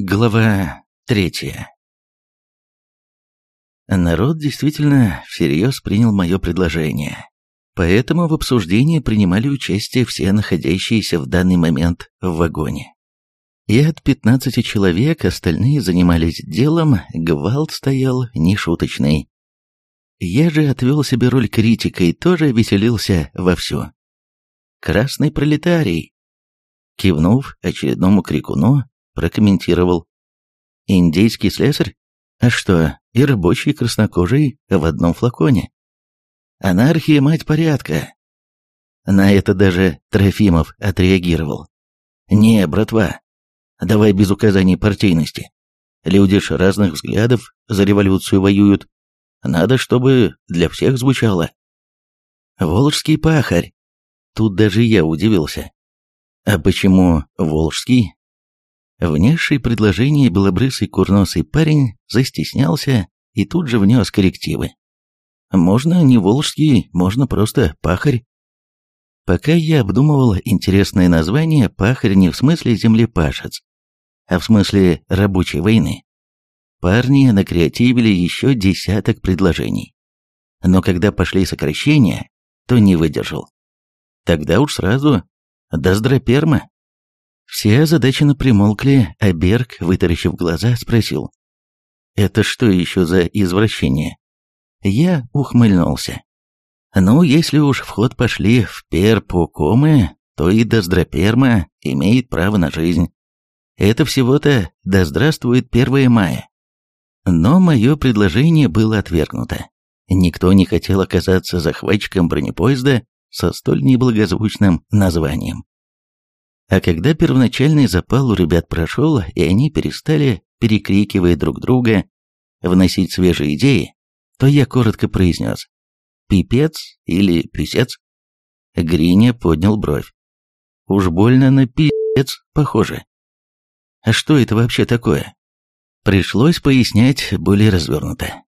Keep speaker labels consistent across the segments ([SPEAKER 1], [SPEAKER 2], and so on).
[SPEAKER 1] Глава третья Народ действительно всерьез принял мое предложение, поэтому в обсуждении принимали участие все находящиеся в данный момент в вагоне. И от 15 человек остальные занимались делом, гвалт стоял нешуточный. Я же отвел себе роль критика и тоже веселился вовсю. «Красный пролетарий!» Кивнув очередному крикуну, прокомментировал. «Индейский слесарь? А что, и рабочий краснокожий в одном флаконе? Анархия, мать порядка!» На это даже Трофимов отреагировал. «Не, братва, давай без указаний партийности. Люди ж разных взглядов за революцию воюют. Надо, чтобы для всех звучало». «Волжский пахарь!» Тут даже я удивился. «А почему Волжский?» Внесший предложение белобрысый курносый парень застеснялся и тут же внес коррективы. Можно не волжский, можно просто пахарь. Пока я обдумывал интересное название, пахарь не в смысле землепашец, а в смысле рабочей войны. Парни накреативили еще десяток предложений. Но когда пошли сокращения, то не выдержал. Тогда уж сразу «Доздроперма». Все озадаченно примолкли, а Берг, вытаращив глаза, спросил. «Это что еще за извращение?» Я ухмыльнулся. «Ну, если уж в ход пошли в перпукомы, то и доздроперма имеет право на жизнь. Это всего-то «Да здравствует 1 мая». Но мое предложение было отвергнуто. Никто не хотел оказаться захватчиком бронепоезда со столь неблагозвучным названием. А когда первоначальный запал у ребят прошел, и они перестали, перекрикивая друг друга, вносить свежие идеи, то я коротко произнес «пипец» или «писец». Гриня поднял бровь. Уж больно на «пипец» похоже. А что это вообще такое? Пришлось пояснять более развернуто.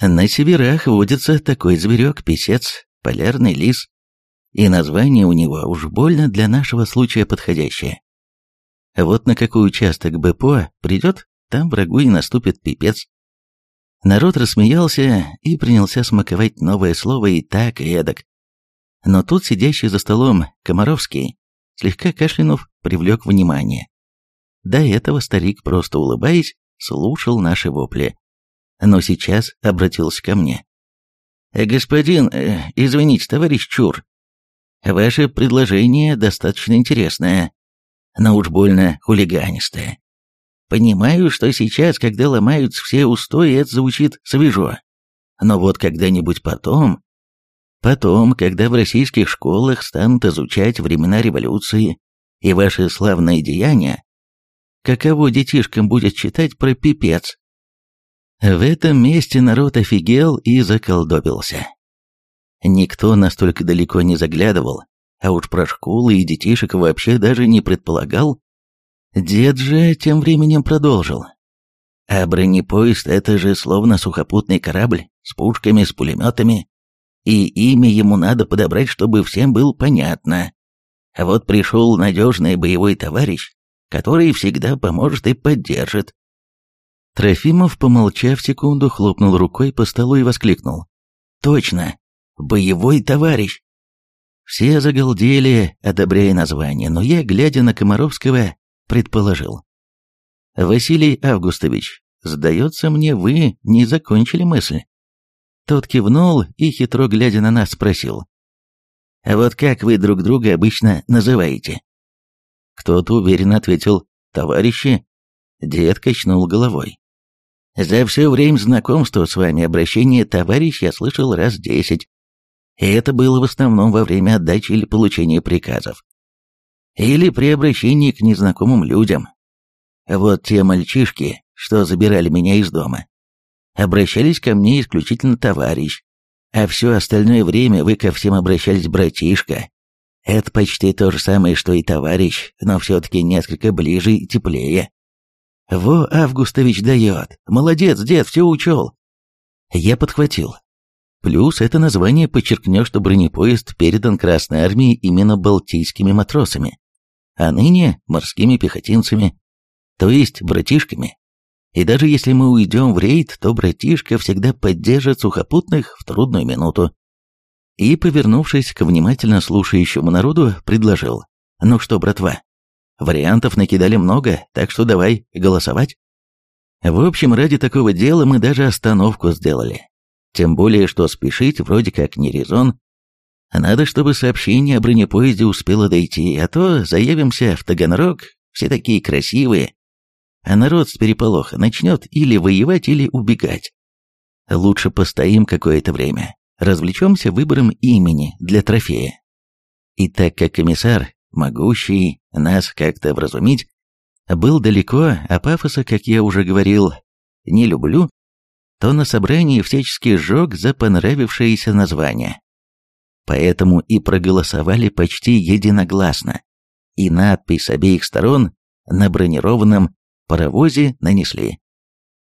[SPEAKER 1] На северах водится такой зверек, писец, полярный лис, и название у него уж больно для нашего случая подходящее. Вот на какой участок БПО придет, там врагу и наступит пипец. Народ рассмеялся и принялся смаковать новое слово и так, и эдак. Но тут сидящий за столом Комаровский, слегка кашлянув, привлек внимание. До этого старик, просто улыбаясь, слушал наши вопли. Но сейчас обратился ко мне. «Господин, э, извините, товарищ Чур, Ваше предложение достаточно интересное, но уж больно хулиганистое. Понимаю, что сейчас, когда ломаются все устои, это звучит свежо. Но вот когда-нибудь потом... Потом, когда в российских школах станут изучать времена революции и ваши славные деяния, каково детишкам будет читать про пипец? В этом месте народ офигел и заколдобился. Никто настолько далеко не заглядывал, а уж про школы и детишек вообще даже не предполагал. Дед же тем временем продолжил. А бронепоезд — это же словно сухопутный корабль с пушками, с пулеметами. И имя ему надо подобрать, чтобы всем было понятно. А вот пришел надежный боевой товарищ, который всегда поможет и поддержит. Трофимов, помолчав секунду, хлопнул рукой по столу и воскликнул. «Точно! Боевой товарищ. Все загалдели, одобряя название, но я, глядя на Комаровского, предположил. «Василий Августович, сдается мне, вы не закончили мысль». Тот кивнул и, хитро глядя на нас, спросил. «А вот как вы друг друга обычно называете?» Кто-то уверенно ответил «товарищи». Дед качнул головой. «За все время знакомства с вами обращение «товарищ» я слышал раз десять. И это было в основном во время отдачи или получения приказов. Или при обращении к незнакомым людям. Вот те мальчишки, что забирали меня из дома, обращались ко мне исключительно товарищ, а все остальное время вы ко всем обращались братишка. Это почти то же самое, что и товарищ, но все-таки несколько ближе и теплее. Во, Августович дает. Молодец, дед, все учел. Я подхватил. Плюс это название подчеркнет, что бронепоезд передан Красной Армии именно балтийскими матросами, а ныне морскими пехотинцами. то есть братишками. И даже если мы уйдем в рейд, то братишка всегда поддержит сухопутных в трудную минуту. И, повернувшись к внимательно слушающему народу, предложил. «Ну что, братва, вариантов накидали много, так что давай голосовать». В общем, ради такого дела мы даже остановку сделали. Тем более, что спешить вроде как не резон. Надо, чтобы сообщение о бронепоезде успело дойти, а то заявимся в Таганрог, все такие красивые, а народ с переполоха начнет или воевать, или убегать. Лучше постоим какое-то время, развлечемся выбором имени для трофея. И так как комиссар, могущий нас как-то вразумить, был далеко, а пафоса, как я уже говорил, не люблю, то на собрании всячески сжег за понравившееся название. Поэтому и проголосовали почти единогласно, и надпись с обеих сторон на бронированном паровозе нанесли.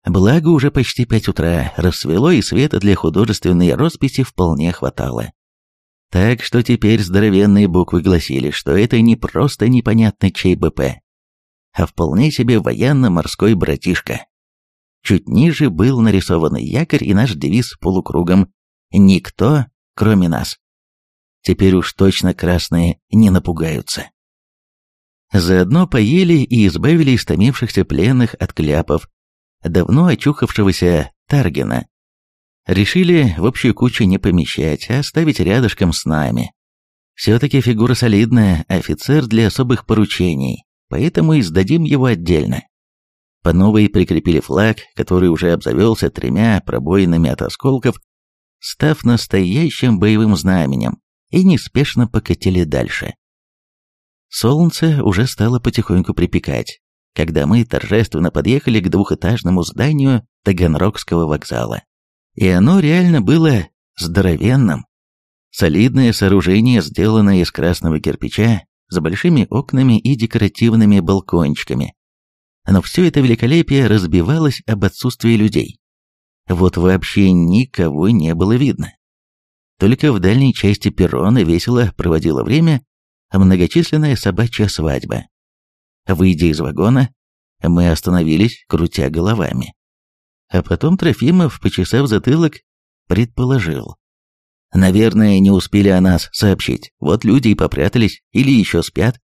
[SPEAKER 1] Благо уже почти пять утра, рассвело и света для художественной росписи вполне хватало. Так что теперь здоровенные буквы гласили, что это не просто непонятный чей БП, а вполне себе военно-морской братишка. Чуть ниже был нарисован якорь и наш девиз полукругом «Никто, кроме нас». Теперь уж точно красные не напугаются. Заодно поели и избавили истомившихся пленных от кляпов, давно очухавшегося Таргина. Решили в общую кучу не помещать, а оставить рядышком с нами. Все-таки фигура солидная, офицер для особых поручений, поэтому и сдадим его отдельно. По новой прикрепили флаг, который уже обзавелся тремя пробоинами от осколков, став настоящим боевым знаменем, и неспешно покатили дальше. Солнце уже стало потихоньку припекать, когда мы торжественно подъехали к двухэтажному зданию Таганрогского вокзала. И оно реально было здоровенным. Солидное сооружение, сделанное из красного кирпича, с большими окнами и декоративными балкончиками. Но все это великолепие разбивалось об отсутствии людей. Вот вообще никого не было видно. Только в дальней части перрона весело проводило время многочисленная собачья свадьба. Выйдя из вагона, мы остановились, крутя головами. А потом Трофимов, почесав затылок, предположил. Наверное, не успели о нас сообщить. Вот люди и попрятались, или еще спят.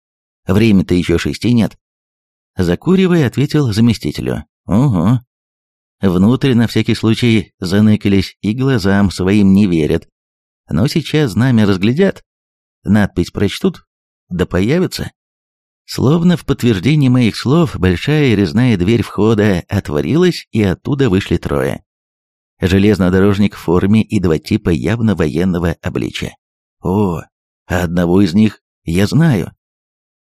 [SPEAKER 1] Время-то еще шести нет. Закуривая, ответил заместителю. Угу. Внутрь на всякий случай заныкались и глазам своим не верят. Но сейчас знамя разглядят, надпись прочтут, да появится. Словно в подтверждение моих слов, большая резная дверь входа отворилась, и оттуда вышли трое. Железнодорожник в форме и два типа явно военного обличия. О, одного из них я знаю.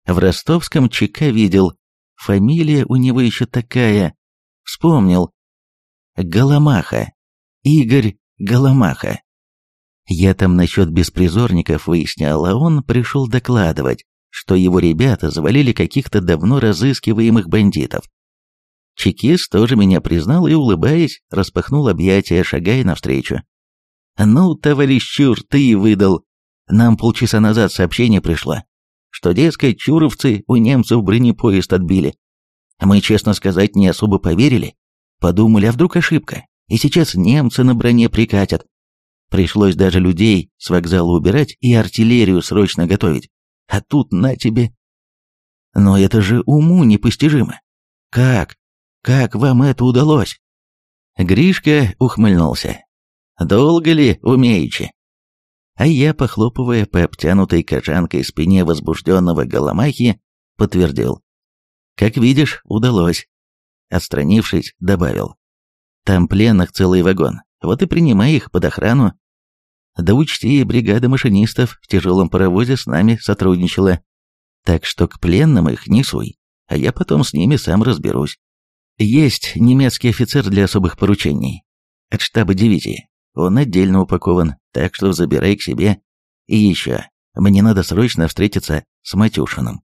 [SPEAKER 1] В ростовском ЧК видел. Фамилия у него еще такая. Вспомнил. Голомаха. Игорь Голомаха. Я там насчет беспризорников выяснял, а он пришел докладывать, что его ребята завалили каких-то давно разыскиваемых бандитов. Чекист тоже меня признал и, улыбаясь, распахнул объятия, шагая навстречу. «Ну, товарищ Чур, ты и выдал. Нам полчаса назад сообщение пришло, что, дескать, чуровцы у немцев бронепоезд отбили. Мы, честно сказать, не особо поверили. Подумали, а вдруг ошибка, и сейчас немцы на броне прикатят. Пришлось даже людей с вокзала убирать и артиллерию срочно готовить. А тут на тебе. Но это же уму непостижимо. Как? Как вам это удалось? Гришка ухмыльнулся. Долго ли умеючи? А я, похлопывая по обтянутой кожанкой спине возбужденного Голомахи, подтвердил. Как видишь, удалось. Отстранившись, добавил. Там пленных целый вагон. Вот и принимай их под охрану. Да учти, бригада машинистов в тяжелом паровозе с нами сотрудничала. Так что к пленным их не суй, а я потом с ними сам разберусь. Есть немецкий офицер для особых поручений. От штаба дивизии. Он отдельно упакован, так что забирай к себе. И еще, мне надо срочно встретиться с Матюшиным.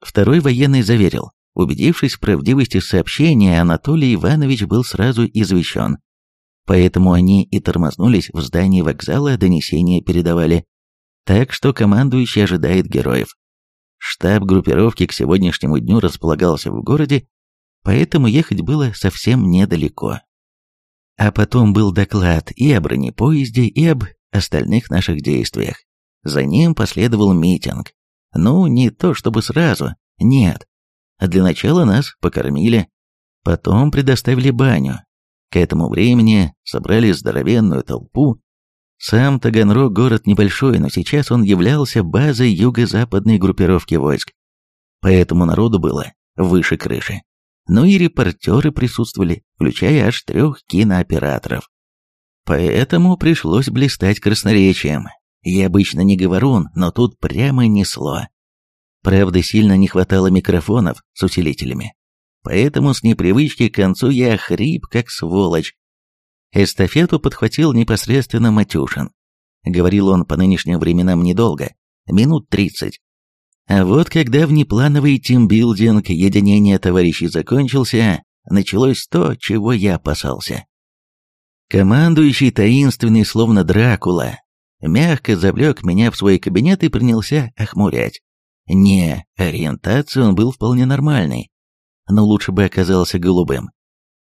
[SPEAKER 1] Второй военный заверил. Убедившись в правдивости сообщения, Анатолий Иванович был сразу извещен. Поэтому они и тормознулись в здании вокзала, донесения передавали. Так что командующий ожидает героев. Штаб группировки к сегодняшнему дню располагался в городе, поэтому ехать было совсем недалеко. А потом был доклад и о бронепоезде, и об остальных наших действиях. За ним последовал митинг. Ну, не то чтобы сразу, нет. Для начала нас покормили, потом предоставили баню. К этому времени собрали здоровенную толпу. Сам Таганрог город небольшой, но сейчас он являлся базой юго-западной группировки войск. Поэтому народу было выше крыши. Ну и репортеры присутствовали, включая аж трех кинооператоров. Поэтому пришлось блистать красноречием. Я обычно не говорун, но тут прямо несло. Правда, сильно не хватало микрофонов с усилителями. Поэтому с непривычки к концу я хрип, как сволочь. Эстафету подхватил непосредственно Матюшин. Говорил он по нынешним временам недолго, минут тридцать. А вот когда внеплановый тимбилдинг единения товарищей закончился, началось то, чего я опасался. Командующий таинственный, словно Дракула, мягко завлек меня в свой кабинет и принялся охмурять. Не, ориентация он был вполне нормальной, но лучше бы оказался голубым,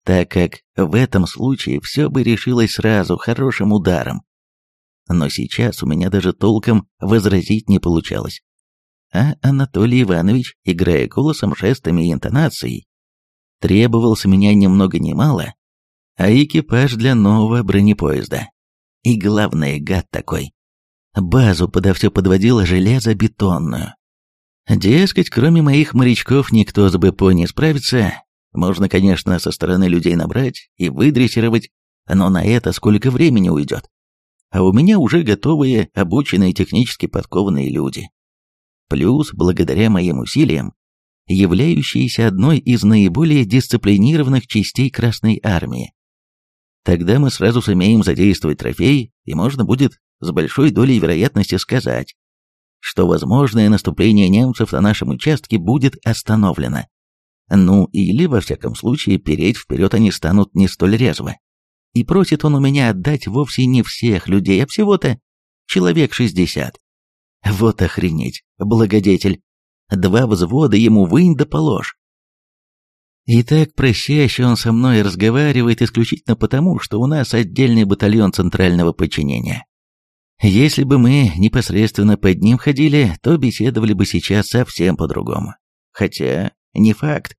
[SPEAKER 1] так как в этом случае все бы решилось сразу хорошим ударом. Но сейчас у меня даже толком возразить не получалось а Анатолий Иванович, играя голосом, жестами и интонацией, требовал с меня ни много ни мало, а экипаж для нового бронепоезда. И главное, гад такой. Базу подо все подводила железобетонную. Дескать, кроме моих морячков никто с БПО не справится. Можно, конечно, со стороны людей набрать и выдрессировать, но на это сколько времени уйдет. А у меня уже готовые, обученные, технически подкованные люди плюс, благодаря моим усилиям, являющиеся одной из наиболее дисциплинированных частей Красной Армии. Тогда мы сразу сумеем задействовать трофей, и можно будет с большой долей вероятности сказать, что возможное наступление немцев на нашем участке будет остановлено. Ну, или, во всяком случае, переть вперед они станут не столь резво. И просит он у меня отдать вовсе не всех людей, а всего-то человек шестьдесят. Вот охренеть, благодетель. Два взвода ему вынь да положь. И так просяще он со мной разговаривает исключительно потому, что у нас отдельный батальон центрального подчинения. Если бы мы непосредственно под ним ходили, то беседовали бы сейчас совсем по-другому. Хотя, не факт.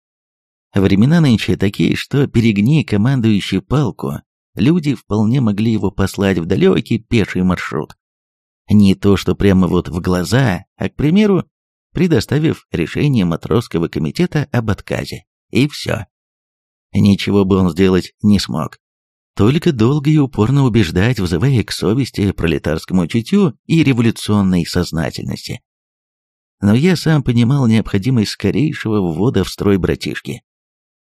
[SPEAKER 1] Времена нынче такие, что перегни командующий палку, люди вполне могли его послать в далекий пеший маршрут. Не то, что прямо вот в глаза, а, к примеру, предоставив решение матросского комитета об отказе. И все. Ничего бы он сделать не смог. Только долго и упорно убеждать, вызывая к совести, пролетарскому чутью и революционной сознательности. Но я сам понимал необходимость скорейшего ввода в строй братишки.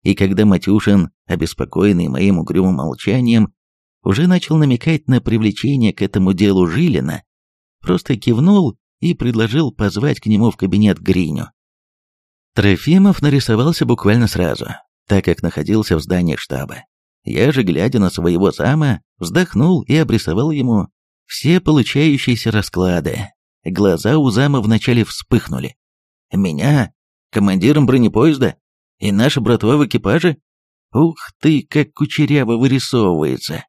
[SPEAKER 1] И когда Матюшин, обеспокоенный моим угрюмым молчанием, уже начал намекать на привлечение к этому делу Жилина, просто кивнул и предложил позвать к нему в кабинет Гриню. Трофимов нарисовался буквально сразу, так как находился в здании штаба. Я же, глядя на своего зама, вздохнул и обрисовал ему все получающиеся расклады. Глаза у зама вначале вспыхнули. «Меня? Командиром бронепоезда? И наша братва в экипаже? Ух ты, как кучеряво вырисовывается!»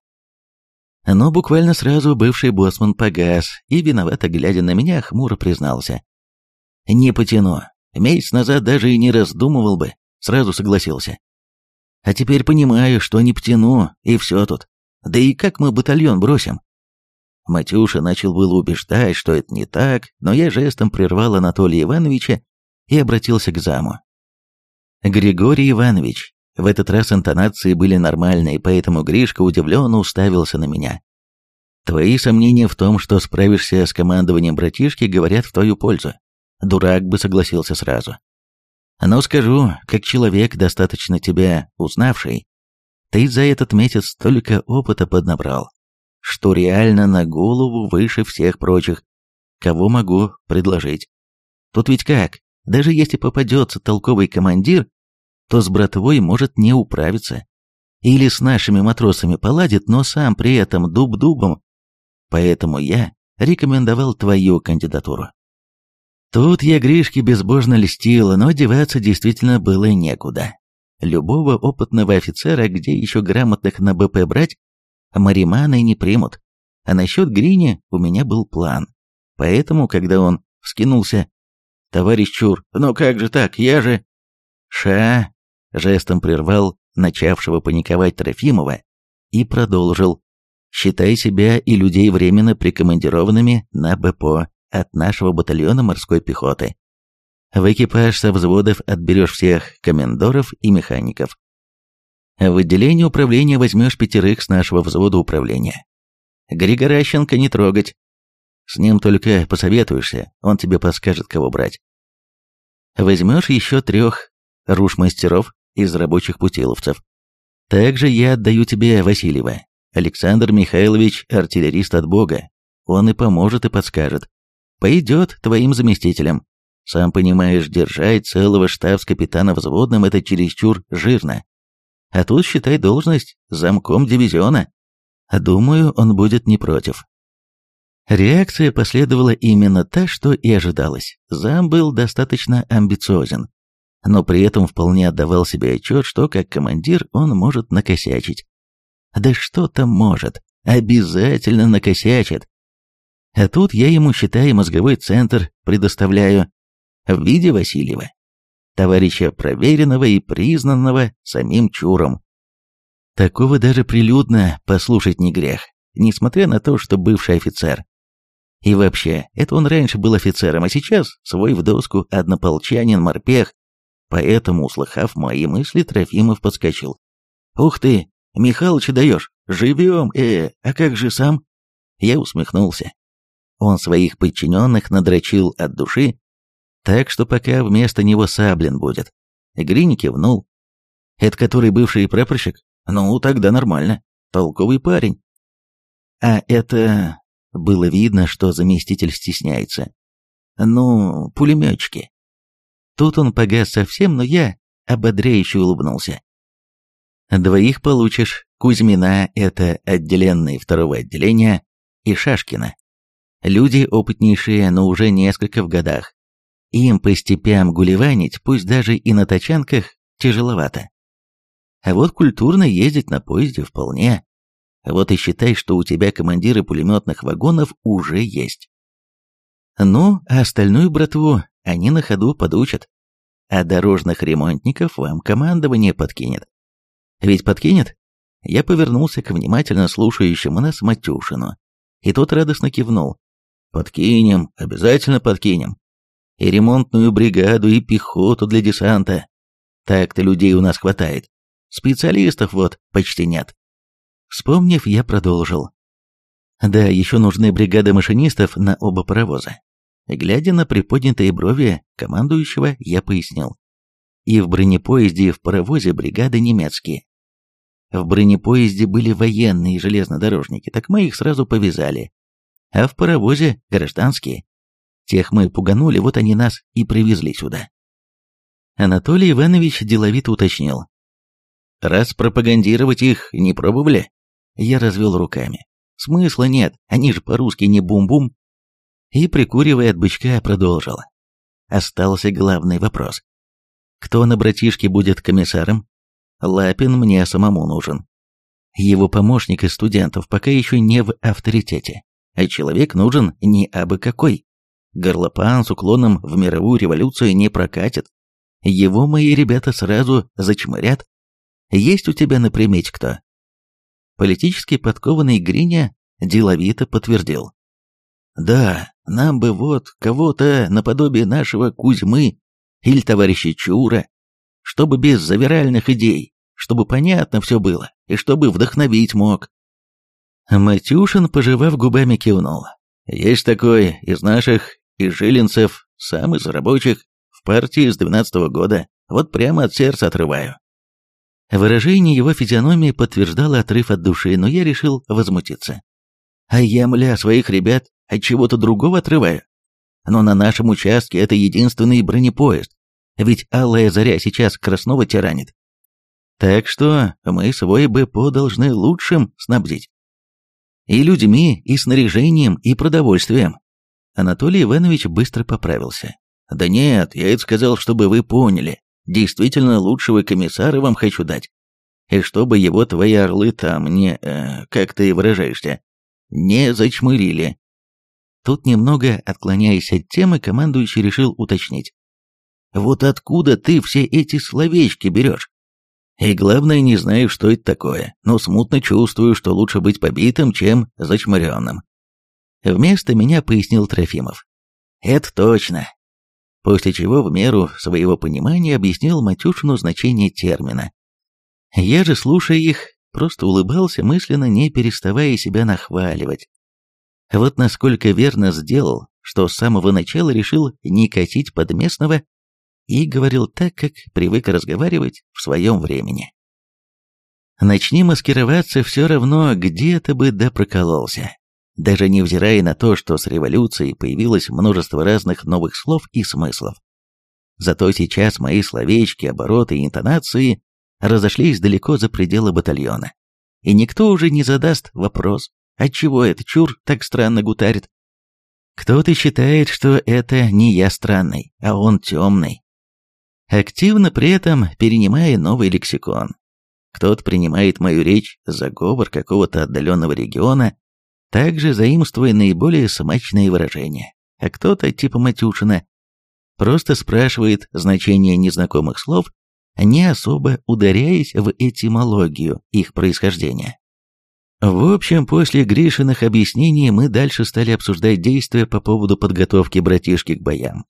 [SPEAKER 1] Но буквально сразу бывший боссман погас и, виновато глядя на меня, хмуро признался. «Не потяну. Месяц назад даже и не раздумывал бы, сразу согласился. А теперь понимаю, что не потяну, и все тут. Да и как мы батальон бросим?» Матюша начал было убеждать, что это не так, но я жестом прервал Анатолия Ивановича и обратился к заму. «Григорий Иванович, в этот раз интонации были нормальные, поэтому Гришка удивленно уставился на меня. Твои сомнения в том, что справишься с командованием братишки, говорят в твою пользу. Дурак бы согласился сразу. Но скажу, как человек, достаточно тебя узнавший, ты за этот месяц столько опыта поднабрал, что реально на голову выше всех прочих, кого могу предложить. Тут ведь как, даже если попадется толковый командир, то с братвой может не управиться. Или с нашими матросами поладит, но сам при этом дуб дубом. Поэтому я рекомендовал твою кандидатуру. Тут я Гришке безбожно льстил, но деваться действительно было некуда. Любого опытного офицера, где еще грамотных на БП брать, мариманы не примут. А насчет Грини у меня был план. Поэтому, когда он вскинулся, «Товарищ Чур, ну как же так, я же...» «Ша!» — жестом прервал начавшего паниковать Трофимова и продолжил. «Считай себя и людей временно прикомандированными на БПО от нашего батальона морской пехоты. В экипаж со взводов отберешь всех комендоров и механиков. В отделение управления возьмешь пятерых с нашего взвода управления. Григоращенко не трогать. С ним только посоветуешься, он тебе подскажет, кого брать. Возьмешь еще трех рушмастеров из рабочих путиловцев. Также я отдаю тебе Васильева. Александр Михайлович – артиллерист от Бога. Он и поможет, и подскажет. Пойдет твоим заместителем. Сам понимаешь, держать целого штабс-капитана взводным – это чересчур жирно. А тут, считай, должность замком дивизиона. Думаю, он будет не против. Реакция последовала именно та, что и ожидалось. Зам был достаточно амбициозен, но при этом вполне отдавал себе отчет, что как командир он может накосячить. Да что там может, обязательно накосячит. А тут я ему, считай, мозговой центр предоставляю в виде Васильева, товарища проверенного и признанного самим Чуром. Такого даже прилюдно послушать не грех, несмотря на то, что бывший офицер. И вообще, это он раньше был офицером, а сейчас свой в доску однополчанин-морпех, поэтому, услыхав мои мысли, Трофимов подскочил. «Ух ты, Михалыча даешь, живем, э, а как же сам?» Я усмехнулся. Он своих подчиненных надрочил от души, так что пока вместо него Саблин будет. Грини кивнул. «Это который бывший прапорщик? Ну, тогда нормально. Толковый парень». «А это...» Было видно, что заместитель стесняется. «Ну, пулеметчики». Тут он погас совсем, но я ободряюще улыбнулся. «Двоих получишь. Кузьмина — это отделенные второго отделения, и Шашкина Люди опытнейшие, но уже несколько в годах. Им по степям гулеванить, пусть даже и на тачанках, тяжеловато. А вот культурно ездить на поезде вполне. Вот и считай, что у тебя командиры пулеметных вагонов уже есть. Ну, а остальную братву они на ходу подучат. А дорожных ремонтников вам командование подкинет. Ведь подкинет? Я повернулся к внимательно слушающему нас Матюшину, и тот радостно кивнул. Подкинем, обязательно подкинем. И ремонтную бригаду, и пехоту для десанта. Так-то людей у нас хватает. Специалистов вот почти нет. Вспомнив, я продолжил. Да, еще нужны бригады машинистов на оба паровоза. Глядя на приподнятые брови командующего, я пояснил. И в бронепоезде, и в паровозе бригады немецкие. В бронепоезде были военные железнодорожники, так мы их сразу повязали, а в паровозе гражданские. Тех мы пуганули, вот они нас и привезли сюда. Анатолий Иванович деловито уточнил. «Раз пропагандировать их не пробовали?» Я развел руками. «Смысла нет, они же по-русски не бум-бум». И, прикуривая от бычка, продолжил. Остался главный вопрос. Кто на братишке будет комиссаром? Лапин мне самому нужен. Его помощник из студентов пока еще не в авторитете а человек нужен не абы какой. Горлопан с уклоном в мировую революцию не прокатит. Его мои ребята сразу зачмырят. Есть у тебя на примете кто?» Политически подкованный Гриня деловито подтвердил. «Да, нам бы вот кого-то наподобие нашего Кузьмы или товарища Чура, чтобы без завиральных идей, чтобы понятно все было, и чтобы вдохновить мог. Матюшин, пожевав губами, кивнул. «Есть такой, из наших, из жилинцев, сам из рабочих, в партии с двенадцатого года, вот прямо от сердца отрываю». Выражение его физиономии подтверждало отрыв от души, но я решил возмутиться. «А я, мля, своих ребят от чего-то другого отрываю? Но на нашем участке это единственный бронепоезд, ведь Алая Заря сейчас Краснова тиранит. Так что мы свой БПО должны лучшим снабдить. И людьми, и снаряжением, и продовольствием. Анатолий Иванович быстро поправился. «Да нет, я это сказал, чтобы вы поняли. Действительно лучшего комиссара вам хочу дать. И чтобы его твои орлы там не, э, как ты выражаешься, не зачмырили». Тут немного отклоняясь от темы, командующий решил уточнить. «Вот откуда ты все эти словечки берешь? И главное, не знаю, что это такое, но смутно чувствую, что лучше быть побитым, чем зачмыренным. Вместо меня пояснил Трофимов. Это точно. После чего в меру своего понимания объяснил Матюшину значение термина. Я же, слушая их, просто улыбался мысленно, не переставая себя нахваливать. Вот насколько верно сделал, что с самого начала решил не катить под местного и говорил так, как привык разговаривать в своем времени. Начни маскироваться, все равно где-то бы да прокололся. Даже невзирая на то, что с революцией появилось множество разных новых слов и смыслов. Зато сейчас мои словечки, обороты и интонации разошлись далеко за пределы батальона. И никто уже не задаст вопрос, отчего этот чур так странно гутарит. Кто-то считает, что это не я странный, а он темный активно при этом перенимая новый лексикон. Кто-то принимает мою речь за говор какого-то отдаленного региона, также заимствуя наиболее смачные выражения, а кто-то, типа Матюшина, просто спрашивает значение незнакомых слов, не особо ударяясь в этимологию их происхождения. В общем, после Гришиных объяснений мы дальше стали обсуждать действия по поводу подготовки братишки к боям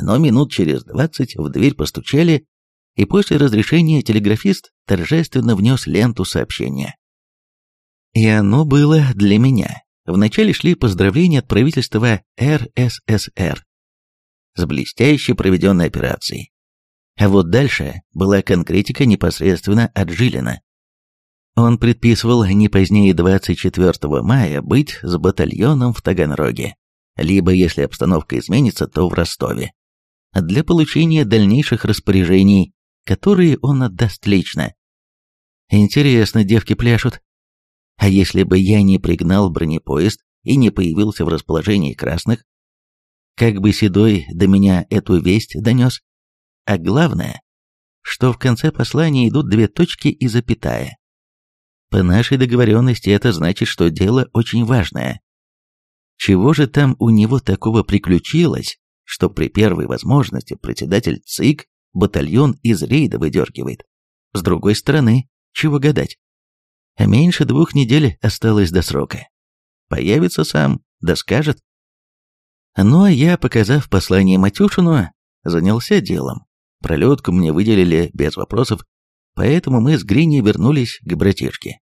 [SPEAKER 1] но минут через двадцать в дверь постучали, и после разрешения телеграфист торжественно внес ленту сообщения. И оно было для меня. Вначале шли поздравления от правительства РССР с блестяще проведенной операцией. А вот дальше была конкретика непосредственно от Жилина. Он предписывал не позднее 24 мая быть с батальоном в Таганроге, либо, если обстановка изменится, то в Ростове для получения дальнейших распоряжений, которые он отдаст лично. Интересно, девки пляшут. А если бы я не пригнал бронепоезд и не появился в расположении красных, как бы Седой до меня эту весть донес? А главное, что в конце послания идут две точки и запятая. По нашей договоренности это значит, что дело очень важное. Чего же там у него такого приключилось, что при первой возможности председатель ЦИК батальон из рейда выдергивает. С другой стороны, чего гадать? Меньше двух недель осталось до срока. Появится сам, да скажет. Ну а я, показав послание Матюшину, занялся делом. Пролетку мне выделили без вопросов, поэтому мы с Грини вернулись к братишке.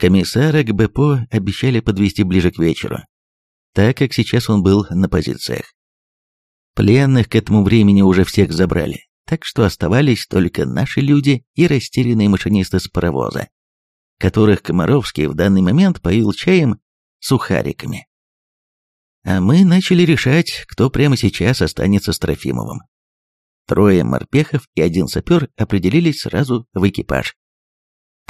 [SPEAKER 1] Комиссара к БПО обещали подвести ближе к вечеру, так как сейчас он был на позициях. Пленных к этому времени уже всех забрали, так что оставались только наши люди и растерянные машинисты с паровоза, которых Комаровский в данный момент поил чаем сухариками. А мы начали решать, кто прямо сейчас останется с Трофимовым. Трое морпехов и один сапер определились сразу в экипаж.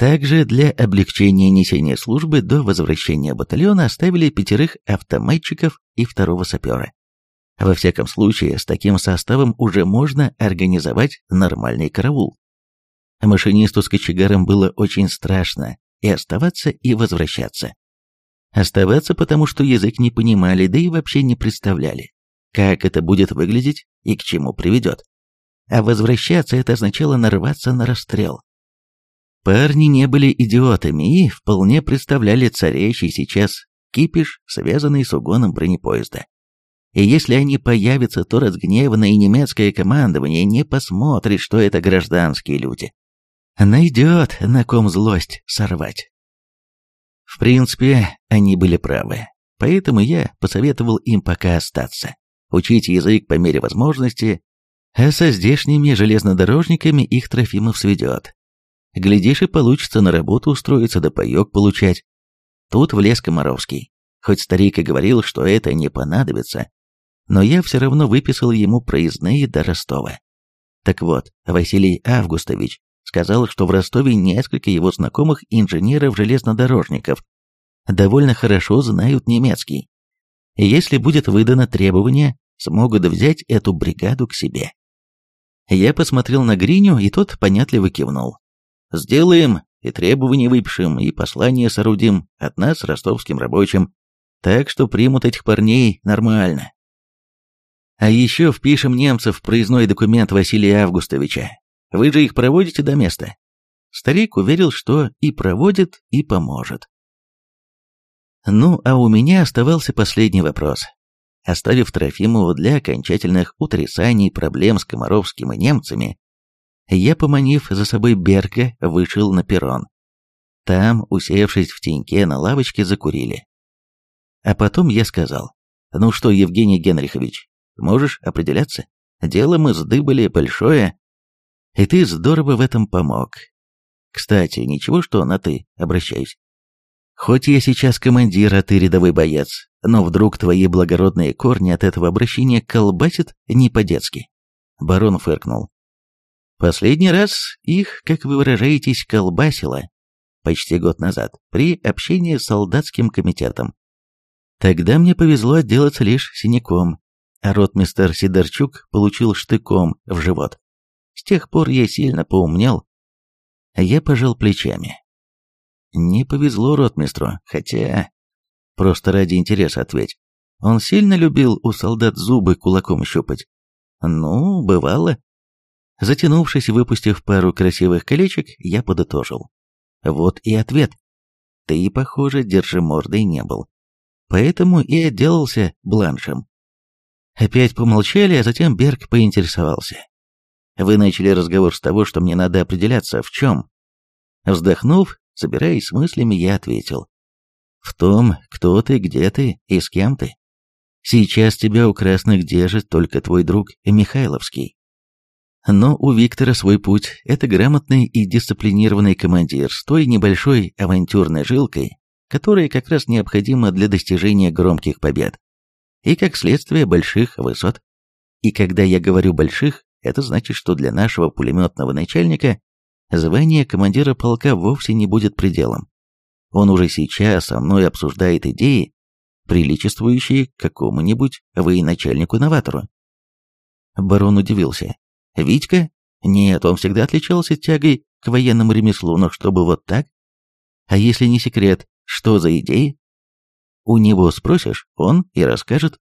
[SPEAKER 1] Также для облегчения несения службы до возвращения батальона оставили пятерых автоматчиков и второго сапера. Во всяком случае, с таким составом уже можно организовать нормальный караул. Машинисту с кочегаром было очень страшно и оставаться, и возвращаться. Оставаться, потому что язык не понимали, да и вообще не представляли, как это будет выглядеть и к чему приведет. А возвращаться это означало нарваться на расстрел. Парни не были идиотами и вполне представляли царящий сейчас кипиш, связанный с угоном бронепоезда. И если они появятся, то разгневанное немецкое командование не посмотрит, что это гражданские люди. Найдет, на ком злость сорвать. В принципе, они были правы. Поэтому я посоветовал им пока остаться, учить язык по мере возможности, а со здешними железнодорожниками их Трофимов сведет. Глядишь, и получится на работу устроиться да паёк получать. Тут влез Комаровский. Хоть старик и говорил, что это не понадобится, но я все равно выписал ему проездные до Ростова. Так вот, Василий Августович сказал, что в Ростове несколько его знакомых инженеров-железнодорожников довольно хорошо знают немецкий. Если будет выдано требование, смогут взять эту бригаду к себе. Я посмотрел на Гриню, и тот понятливо кивнул. «Сделаем, и требования выпишем, и послание соорудим от нас ростовским рабочим, так что примут этих парней нормально. А еще впишем немцев в проездной документ Василия Августовича. Вы же их проводите до места. Старик уверил, что и проводит, и поможет. Ну, а у меня оставался последний вопрос. Оставив Трофимову для окончательных утрясаний проблем с Комаровским и немцами, я, поманив за собой Берга, вышел на перрон. Там, усевшись в теньке на лавочке, закурили. А потом я сказал, «Ну что, Евгений Генрихович, можешь определяться? Дело мы сдыбали большое, и ты здорово в этом помог. Кстати, ничего, что на «ты» обращаюсь. Хоть я сейчас командир, а ты рядовой боец, но вдруг твои благородные корни от этого обращения колбасят не по-детски. Барон фыркнул. Последний раз их, как вы выражаетесь, колбасило почти год назад при общении с солдатским комитетом. Тогда мне повезло отделаться лишь синяком, а ротмистер Сидорчук получил штыком в живот. С тех пор я сильно поумнел. Я пожал плечами. Не повезло ротмистру, хотя... Просто ради интереса ответь. Он сильно любил у солдат зубы кулаком щупать. Ну, бывало. Затянувшись выпустив пару красивых колечек, я подытожил. Вот и ответ. Ты, похоже, держи мордой не был. Поэтому и отделался бланшем. Опять помолчали, а затем Берг поинтересовался. Вы начали разговор с того, что мне надо определяться, в чем. Вздохнув, собираясь с мыслями, я ответил. В том, кто ты, где ты и с кем ты. Сейчас тебя у красных держит только твой друг Михайловский. Но у Виктора свой путь – это грамотный и дисциплинированный командир с той небольшой авантюрной жилкой, которая как раз необходима для достижения громких побед и, как следствие, больших высот. И когда я говорю «больших», это значит, что для нашего пулеметного начальника звание командира полка вовсе не будет пределом. Он уже сейчас со мной обсуждает идеи, приличествующие какому-нибудь военачальнику-новатору. Барон удивился. «Витька? Нет, он всегда отличался тягой к военному ремеслу, но чтобы вот так? А если не секрет, что за идеи? У него спросишь, он и расскажет.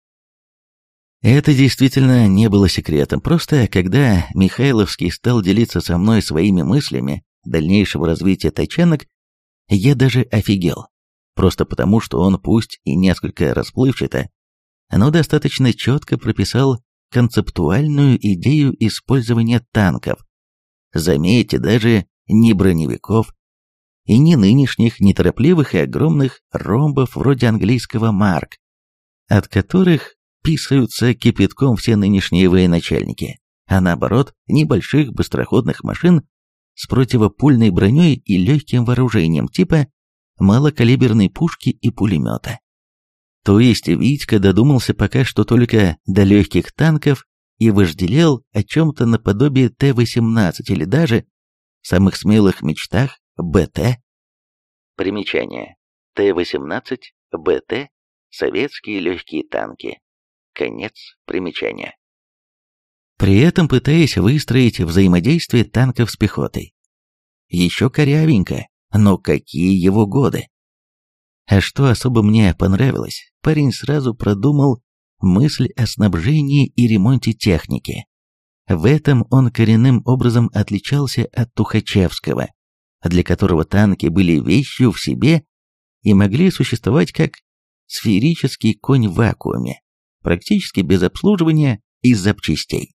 [SPEAKER 1] Это действительно не было секретом, просто когда Михайловский стал делиться со мной своими мыслями дальнейшего развития тачанок, я даже офигел. Просто потому, что он пусть и несколько расплывчато, но достаточно четко прописал концептуальную идею использования танков. Заметьте, даже не броневиков, и не нынешних неторопливых и огромных ромбов вроде английского «Марк», от которых писаются кипятком все нынешние военачальники, а наоборот, небольших быстроходных машин с противопульной броней и легким вооружением типа малокалиберной пушки и пулемета. То есть Витька додумался пока что только до легких танков и вожделел о чем-то наподобие Т-18 или даже в самых смелых мечтах БТ. Примечание. Т-18, БТ, советские легкие танки. Конец примечания. При этом пытаясь выстроить взаимодействие танков с пехотой. Еще корявенько, но какие его годы. А что особо мне понравилось, парень сразу продумал мысль о снабжении и ремонте техники. В этом он коренным образом отличался от Тухачевского, для которого танки были вещью в себе и могли существовать как сферический конь в вакууме, практически без обслуживания и запчастей.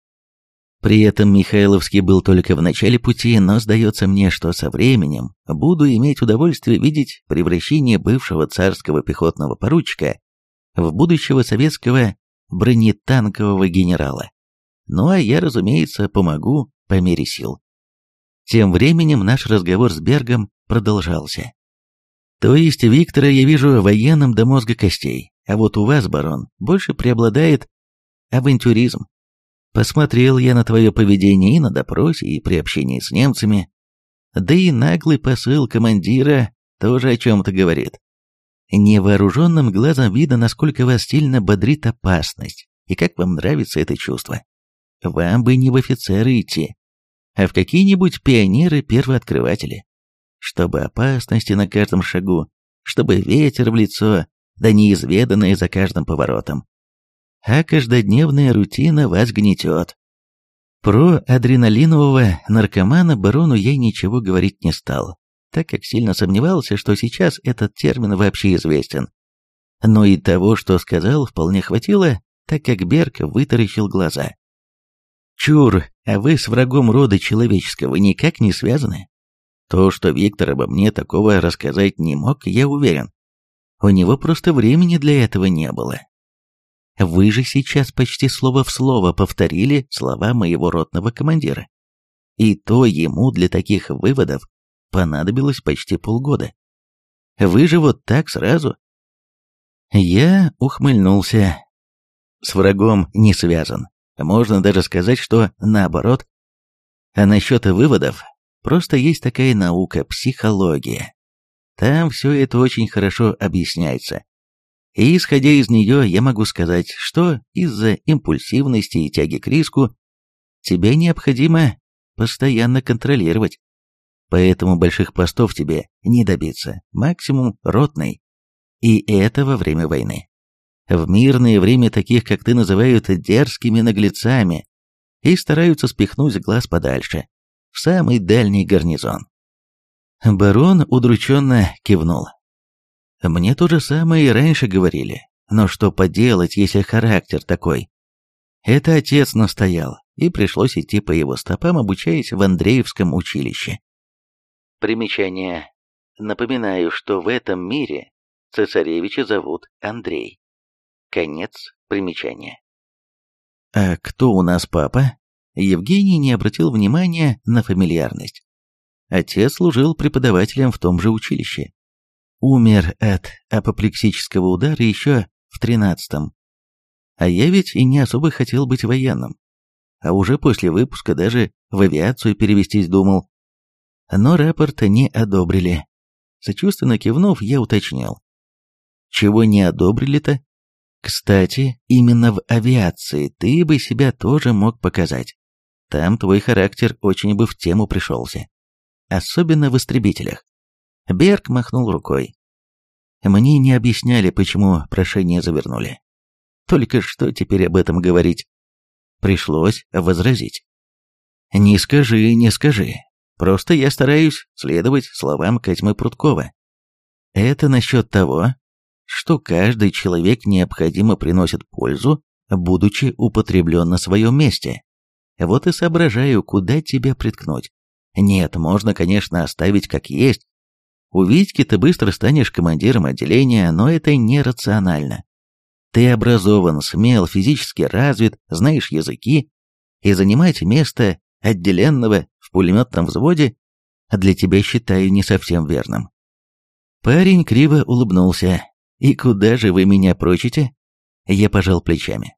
[SPEAKER 1] При этом Михайловский был только в начале пути, но сдается мне, что со временем буду иметь удовольствие видеть превращение бывшего царского пехотного поручика в будущего советского бронетанкового генерала. Ну а я, разумеется, помогу по мере сил. Тем временем наш разговор с Бергом продолжался. То есть Виктора я вижу военным до мозга костей, а вот у вас, барон, больше преобладает авантюризм. Посмотрел я на твое поведение и на допросе, и при общении с немцами. Да и наглый посыл командира тоже о чем-то говорит. Невооруженным глазом видно, насколько вас сильно бодрит опасность, и как вам нравится это чувство. Вам бы не в офицеры идти, а в какие-нибудь пионеры-первооткрыватели. Чтобы опасности на каждом шагу, чтобы ветер в лицо, да неизведанное за каждым поворотом. А каждодневная рутина вас гнетет. Про адреналинового наркомана барону я ничего говорить не стал, так как сильно сомневался, что сейчас этот термин вообще известен. Но и того, что сказал, вполне хватило, так как Берг вытаращил глаза. «Чур, а вы с врагом рода человеческого никак не связаны?» То, что Виктор обо мне такого рассказать не мог, я уверен. У него просто времени для этого не было. Вы же сейчас почти слово в слово повторили слова моего ротного командира. И то ему для таких выводов понадобилось почти полгода. Вы же вот так сразу. Я ухмыльнулся. С врагом не связан. Можно даже сказать, что наоборот. А насчет выводов, просто есть такая наука – психология. Там все это очень хорошо объясняется. И исходя из нее, я могу сказать, что из-за импульсивности и тяги к риску тебе необходимо постоянно контролировать. Поэтому больших постов тебе не добиться, максимум ротный. И это во время войны. В мирное время таких, как ты, называют дерзкими наглецами и стараются спихнуть глаз подальше, в самый дальний гарнизон. Барон удрученно кивнул. Мне то же самое и раньше говорили, но что поделать, если характер такой? Это отец настоял, и пришлось идти по его стопам, обучаясь в Андреевском училище. Примечание. Напоминаю, что в этом мире цесаревича зовут Андрей. Конец примечания. «А кто у нас папа?» Евгений не обратил внимания на фамильярность. Отец служил преподавателем в том же училище. Умер от апоплексического удара еще в тринадцатом. А я ведь и не особо хотел быть военным. А уже после выпуска даже в авиацию перевестись думал. Но рапорт не одобрили. Сочувственно кивнув, я уточнил. Чего не одобрили-то? Кстати, именно в авиации ты бы себя тоже мог показать. Там твой характер очень бы в тему пришелся особенно в истребителях. Берг махнул рукой. Мне не объясняли, почему прошение завернули. Только что теперь об этом говорить? Пришлось возразить. «Не скажи, не скажи. Просто я стараюсь следовать словам Катьмы Пруткова. Это насчет того, что каждый человек необходимо приносит пользу, будучи употреблен на своем месте. Вот и соображаю, куда тебя приткнуть. Нет, можно, конечно, оставить как есть. У Витьки ты быстро станешь командиром отделения, но это нерационально. Ты образован, смел, физически развит, знаешь языки, и занимать место отделенного в пулеметном взводе для тебя считаю не совсем верным. Парень криво улыбнулся. «И куда же вы меня прочите?» Я пожал плечами.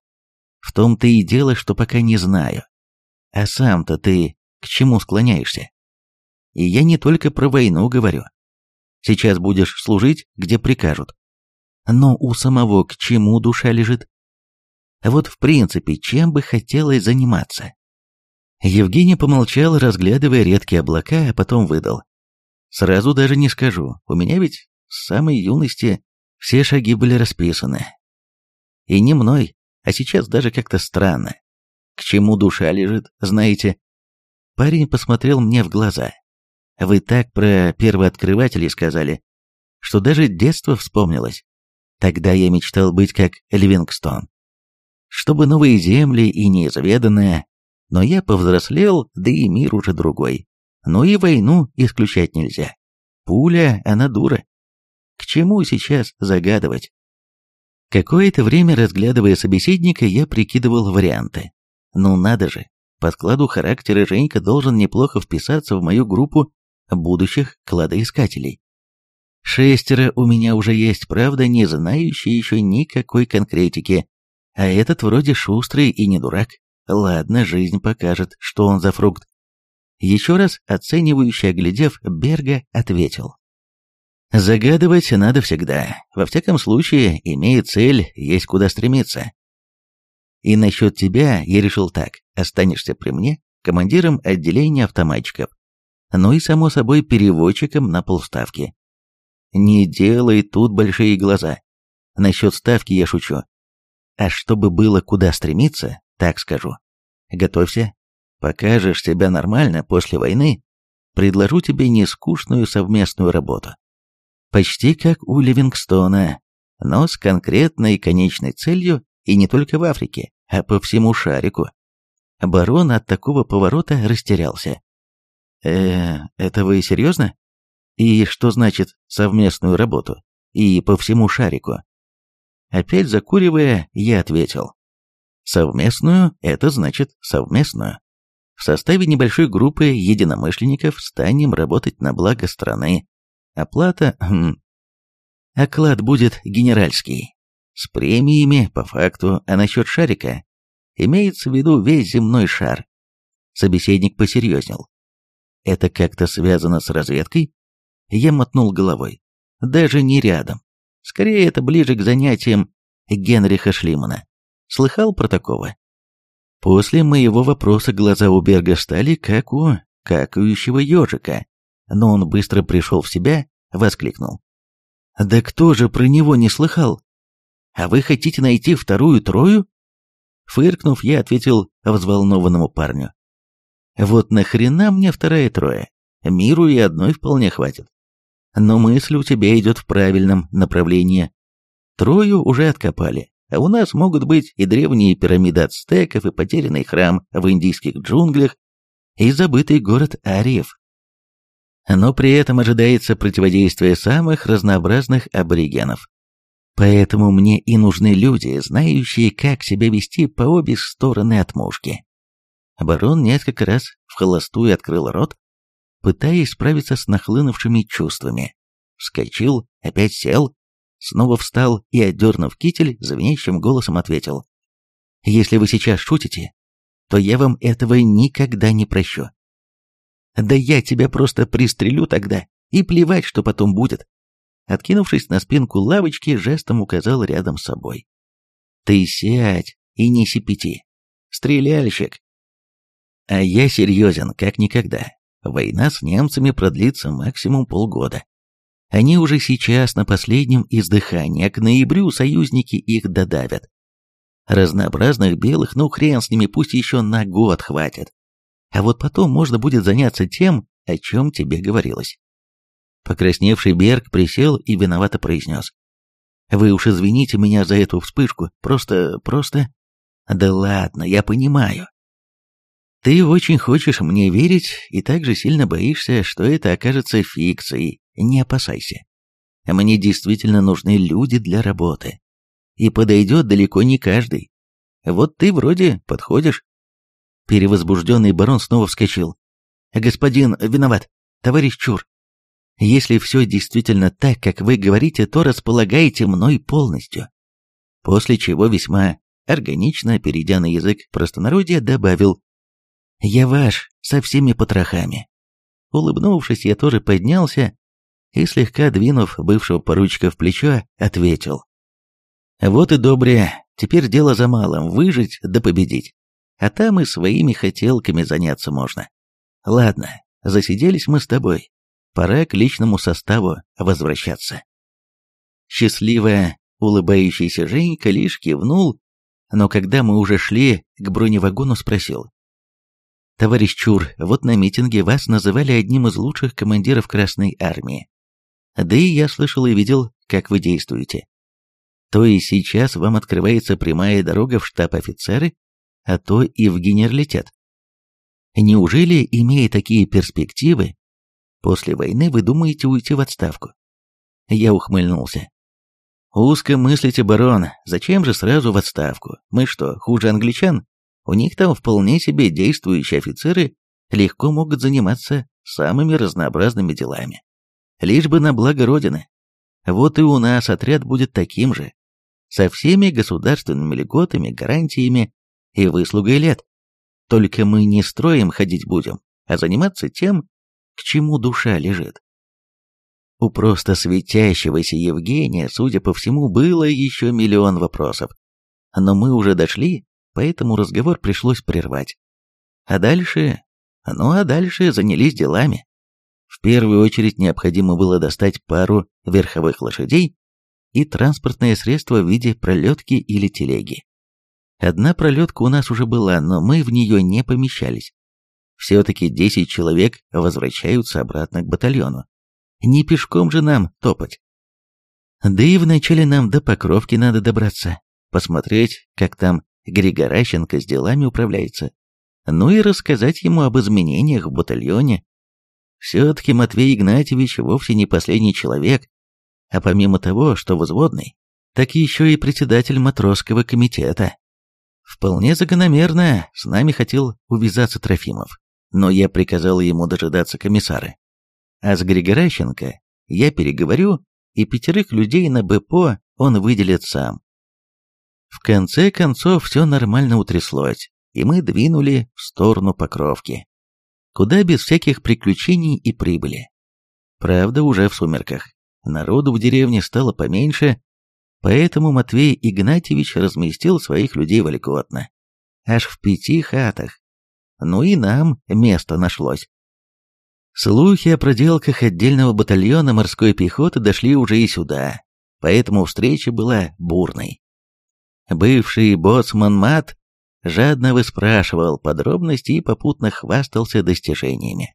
[SPEAKER 1] «В том-то и дело, что пока не знаю. А сам-то ты к чему склоняешься. И я не только про войну говорю. Сейчас будешь служить, где прикажут. Но у самого к чему душа лежит? Вот в принципе, чем бы хотелось заниматься? Евгений помолчал, разглядывая редкие облака, а потом выдал. Сразу даже не скажу, у меня ведь с самой юности все шаги были расписаны. И не мной, а сейчас даже как-то странно. К чему душа лежит, знаете, Парень посмотрел мне в глаза. Вы так про первооткрывателей сказали, что даже детство вспомнилось. Тогда я мечтал быть как Ливингстон. Чтобы новые земли и неизведанное, но я повзрослел, да и мир уже другой. Но и войну исключать нельзя. Пуля, она дура. К чему сейчас загадывать? Какое-то время, разглядывая собеседника, я прикидывал варианты. Ну надо же, по складу характера Женька должен неплохо вписаться в мою группу будущих кладоискателей. Шестеро у меня уже есть, правда, не знающие еще никакой конкретики, а этот вроде шустрый и не дурак. Ладно, жизнь покажет, что он за фрукт. Еще раз, оценивающе оглядев, Берга ответил. Загадывать надо всегда. Во всяком случае, имея цель, есть куда стремиться. И насчет тебя я решил так. Останешься при мне, командиром отделения автоматчиков. Ну и, само собой, переводчиком на полставки. Не делай тут большие глаза. Насчет ставки я шучу. А чтобы было куда стремиться, так скажу. Готовься. Покажешь себя нормально после войны, предложу тебе нескучную совместную работу. Почти как у Ливингстона, но с конкретной конечной целью и не только в Африке, а по всему шарику. Барон от такого поворота растерялся. «Э, это вы серьезно? И что значит совместную работу? И по всему шарику?» Опять закуривая, я ответил. Совместную – это значит совместную. В составе небольшой группы единомышленников станем работать на благо страны. Оплата... Хм, оклад будет генеральский. С премиями, по факту, а насчет шарика имеется в виду весь земной шар. Собеседник посерьезнел. Это как-то связано с разведкой? Я мотнул головой. Даже не рядом. Скорее, это ближе к занятиям Генриха Шлимана. Слыхал про такого? После моего вопроса глаза у Берга стали как у какающего ежика, но он быстро пришел в себя, воскликнул. «Да кто же про него не слыхал? А вы хотите найти вторую Трою?» Фыркнув, я ответил взволнованному парню. «Вот нахрена мне вторая Троя? Миру и одной вполне хватит. Но мысль у тебя идет в правильном направлении. Трою уже откопали, а у нас могут быть и древние пирамиды ацтеков, и потерянный храм в индийских джунглях, и забытый город Ариев. Но при этом ожидается противодействие самых разнообразных аборигенов. Поэтому мне и нужны люди, знающие, как себя вести по обе стороны от мушки. Барон несколько раз в холостую открыл рот, пытаясь справиться с нахлынувшими чувствами. Вскочил, опять сел, снова встал и, отдернув китель, звенящим голосом ответил. «Если вы сейчас шутите, то я вам этого никогда не прощу. Да я тебя просто пристрелю тогда, и плевать, что потом будет». Откинувшись на спинку лавочки, жестом указал рядом с собой. «Ты сядь и не сипяти. Стреляльщик». А я серьезен, как никогда. Война с немцами продлится максимум полгода. Они уже сейчас на последнем издыхании, а к ноябрю союзники их додавят. Разнообразных белых, ну хрен с ними, пусть еще на год хватит. А вот потом можно будет заняться тем, о чем тебе говорилось. Покрасневший Берг присел и виновато произнес. «Вы уж извините меня за эту вспышку, просто, просто...» «Да ладно, я понимаю. Ты очень хочешь мне верить и также сильно боишься, что это окажется фикцией, не опасайся. Мне действительно нужны люди для работы. И подойдет далеко не каждый. Вот ты вроде подходишь. Перевозбужденный барон снова вскочил. «Господин, виноват, товарищ Чур. Если все действительно так, как вы говорите, то располагаете мной полностью». После чего весьма органично, перейдя на язык простонародья, добавил «Я ваш, со всеми потрохами». Улыбнувшись, я тоже поднялся и, слегка двинув бывшего поручика в плечо, ответил. «Вот и добре, теперь дело за малым, выжить да победить. А там и своими хотелками заняться можно. Ладно, засиделись мы с тобой. Пора к личному составу возвращаться». Счастливая, улыбающийся Женька лишь кивнул, но когда мы уже шли к броневагону, спросил. «Товарищ Чур, вот на митинге вас называли одним из лучших командиров Красной Армии. Да и я слышал и видел, как вы действуете. То и сейчас вам открывается прямая дорога в штаб офицеры, а то и в генералитет. Неужели, имея такие перспективы, после войны вы думаете уйти в отставку? Я ухмыльнулся. Узко мыслите, барон, зачем же сразу в отставку? Мы что, хуже англичан? У них там вполне себе действующие офицеры легко могут заниматься самыми разнообразными делами лишь бы на благо Родины. Вот и у нас отряд будет таким же, со всеми государственными льготами, гарантиями и выслугой лет. Только мы не строим ходить будем, а заниматься тем, к чему душа лежит. У просто светящегося Евгения, судя по всему, было еще миллион вопросов. Но мы уже дошли, поэтому разговор пришлось прервать. А дальше... Ну а дальше занялись делами. В первую очередь необходимо было достать пару верховых лошадей и транспортное средство в виде пролетки или телеги. Одна пролетка у нас уже была, но мы в нее не помещались. Все-таки 10 человек возвращаются обратно к батальону. Не пешком же нам топать. Да и вначале нам до Покровки надо добраться, посмотреть, как там Григоращенко с делами управляется. Ну и рассказать ему об изменениях в батальоне. Все-таки Матвей Игнатьевич вовсе не последний человек, а помимо того, что взводный, так еще и председатель матросского комитета. Вполне закономерно, с нами хотел увязаться Трофимов, но я приказал ему дожидаться комиссара. А с Григоращенко я переговорю, и пятерых людей на БПО он выделит сам. В конце концов все нормально утряслось, и мы двинули в сторону Покровки, куда без всяких приключений и прибыли. Правда, уже в сумерках. Народу в деревне стало поменьше, поэтому Матвей Игнатьевич разместил своих людей вольготно. Аж в пяти хатах. Ну и нам место нашлось. Слухи о проделках отдельного батальона морской пехоты дошли уже и сюда, поэтому встреча была бурной. Бывший боцман Мат жадно выспрашивал подробности и попутно хвастался достижениями.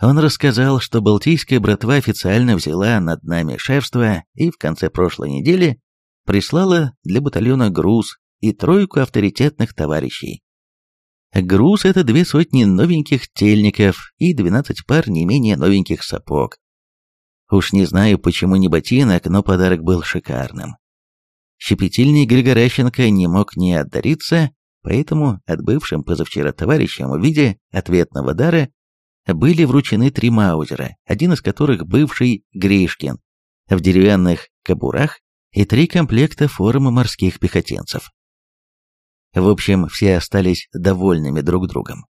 [SPEAKER 1] Он рассказал, что Балтийская братва официально взяла над нами шефство и в конце прошлой недели прислала для батальона груз и тройку авторитетных товарищей. Груз — это две сотни новеньких тельников и двенадцать пар не менее новеньких сапог. Уж не знаю, почему не ботинок, но подарок был шикарным. Щепетильный Григорященко не мог не отдариться, поэтому отбывшим позавчера товарищам в виде ответного дара были вручены три маузера, один из которых бывший Гришкин, в деревянных кобурах и три комплекта формы морских пехотинцев. В общем, все остались довольными друг другом.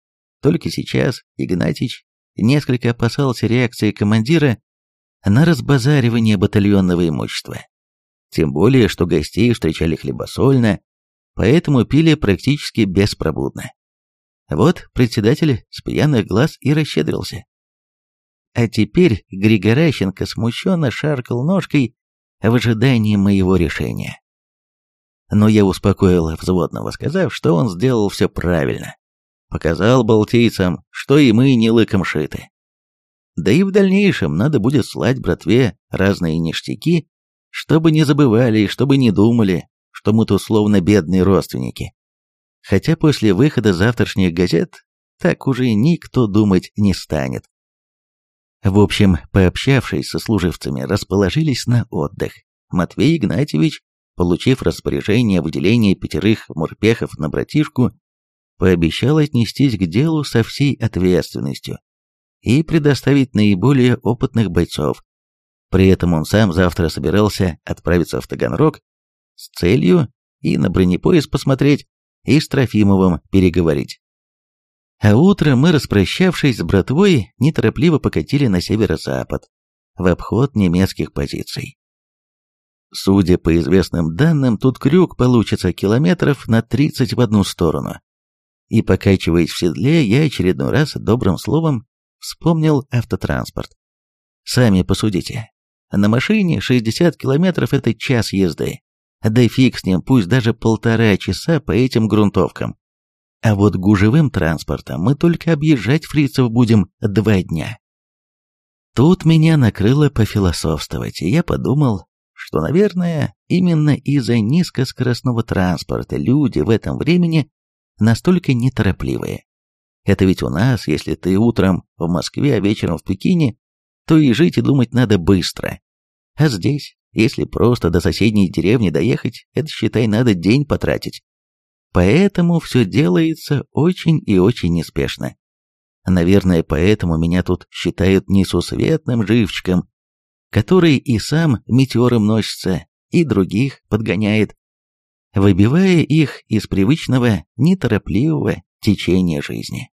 [SPEAKER 1] Только сейчас Игнатьич несколько опасался реакции командира на разбазаривание батальонного имущества. Тем более, что гостей встречали хлебосольно, поэтому пили практически беспробудно. Вот председатель с пьяных глаз и расщедрился. А теперь Григоращенко смущенно шаркал ножкой в ожидании моего решения но я успокоил взводного, сказав, что он сделал все правильно. Показал балтийцам, что и мы не лыком шиты. Да и в дальнейшем надо будет слать братве разные ништяки, чтобы не забывали и чтобы не думали, что мы тут словно бедные родственники. Хотя после выхода завтрашних газет так уже никто думать не станет. В общем, пообщавшись со служивцами, расположились на отдых. Матвей Игнатьевич получив распоряжение о выделении пятерых морпехов на братишку, пообещал отнестись к делу со всей ответственностью и предоставить наиболее опытных бойцов. При этом он сам завтра собирался отправиться в Таганрог с целью и на бронепоезд посмотреть, и с Трофимовым переговорить. А утром мы, распрощавшись с братвой, неторопливо покатили на северо-запад, в обход немецких позиций. Судя по известным данным, тут крюк получится километров на 30 в одну сторону. И покачиваясь в седле, я очередной раз добрым словом вспомнил автотранспорт. Сами посудите. На машине 60 километров – это час езды. Да фиг с ним, пусть даже полтора часа по этим грунтовкам. А вот гужевым транспортом мы только объезжать фрицев будем два дня. Тут меня накрыло пофилософствовать, и я подумал, что, наверное, именно из-за низкоскоростного транспорта люди в этом времени настолько неторопливые. Это ведь у нас, если ты утром в Москве, а вечером в Пекине, то и жить и думать надо быстро. А здесь, если просто до соседней деревни доехать, это, считай, надо день потратить. Поэтому все делается очень и очень неспешно. Наверное, поэтому меня тут считают несусветным живчиком, который и сам метеором носится, и других подгоняет, выбивая их из привычного, неторопливого течения жизни.